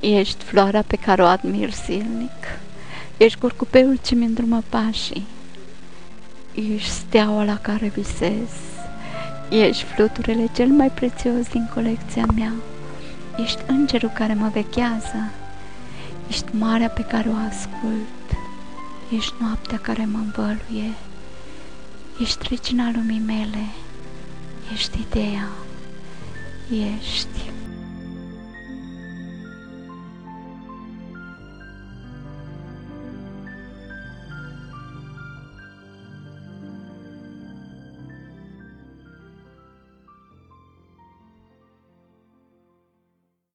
Ești floarea pe care o admir zilnic, Ești curcubeul ce mi îndrumă pașii, Ești steaua la care visez, Ești fluturile cel mai prețios din colecția mea, Ești îngerul care mă vechează, Ești marea pe care o ascult, Ești noaptea care mă învăluie, Ești regina lumii mele, Ești ideea, ești